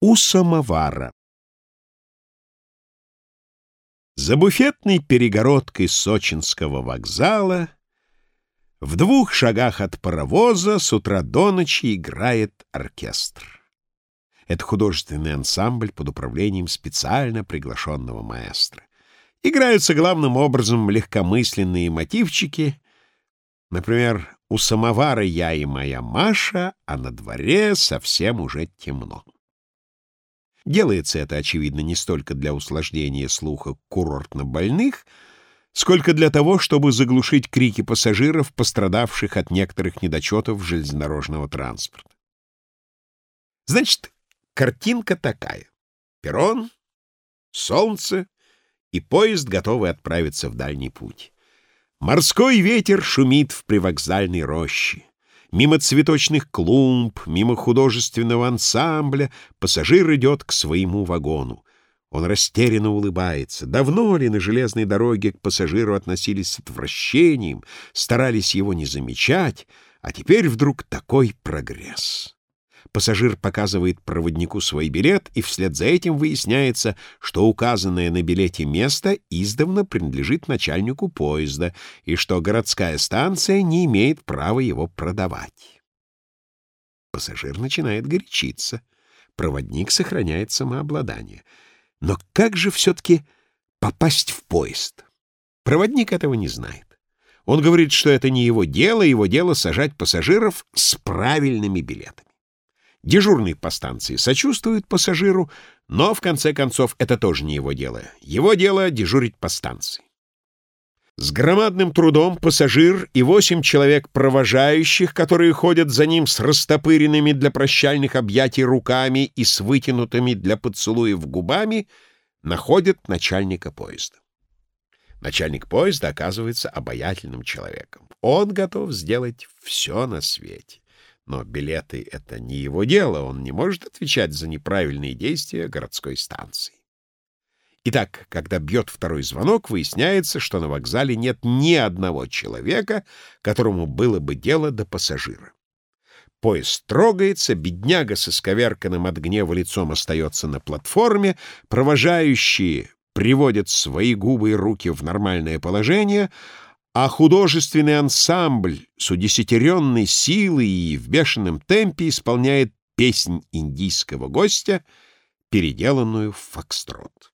У самовара За буфетной перегородкой сочинского вокзала в двух шагах от паровоза с утра до ночи играет оркестр. Это художественный ансамбль под управлением специально приглашенного маэстро. Играются главным образом легкомысленные мотивчики, например, «У самовара я и моя Маша, а на дворе совсем уже темно». Делается это, очевидно, не столько для усложнения слуха курортно больных, сколько для того, чтобы заглушить крики пассажиров, пострадавших от некоторых недочетов железнодорожного транспорта. Значит, картинка такая. Перрон, солнце и поезд, готовый отправиться в дальний путь. Морской ветер шумит в привокзальной роще. Мимо цветочных клумб, мимо художественного ансамбля пассажир идет к своему вагону. Он растерянно улыбается. Давно ли на железной дороге к пассажиру относились с отвращением, старались его не замечать, а теперь вдруг такой прогресс. Пассажир показывает проводнику свой билет, и вслед за этим выясняется, что указанное на билете место издавна принадлежит начальнику поезда, и что городская станция не имеет права его продавать. Пассажир начинает горячиться. Проводник сохраняет самообладание. Но как же все-таки попасть в поезд? Проводник этого не знает. Он говорит, что это не его дело, его дело сажать пассажиров с правильными билетами. Дежурный по станции сочувствует пассажиру, но, в конце концов, это тоже не его дело. Его дело — дежурить по станции. С громадным трудом пассажир и восемь человек провожающих, которые ходят за ним с растопыренными для прощальных объятий руками и с вытянутыми для поцелуев губами, находят начальника поезда. Начальник поезда оказывается обаятельным человеком. Он готов сделать все на свете. Но билеты — это не его дело, он не может отвечать за неправильные действия городской станции. Итак, когда бьет второй звонок, выясняется, что на вокзале нет ни одного человека, которому было бы дело до пассажира. Поезд трогается, бедняга со сковерканным от гнева лицом остается на платформе, провожающие приводят свои губы и руки в нормальное положение — а художественный ансамбль с удесятеренной силой и в бешеном темпе исполняет песнь индийского гостя, переделанную в фокстрот.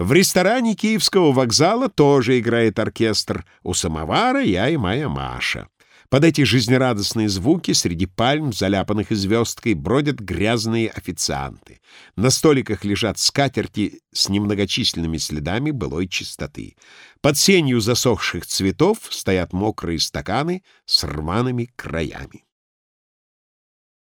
В ресторане Киевского вокзала тоже играет оркестр. У самовара я и моя Маша. Под эти жизнерадостные звуки среди пальм, заляпанных звездкой, бродят грязные официанты. На столиках лежат скатерти с немногочисленными следами былой чистоты. Под сенью засохших цветов стоят мокрые стаканы с рваными краями.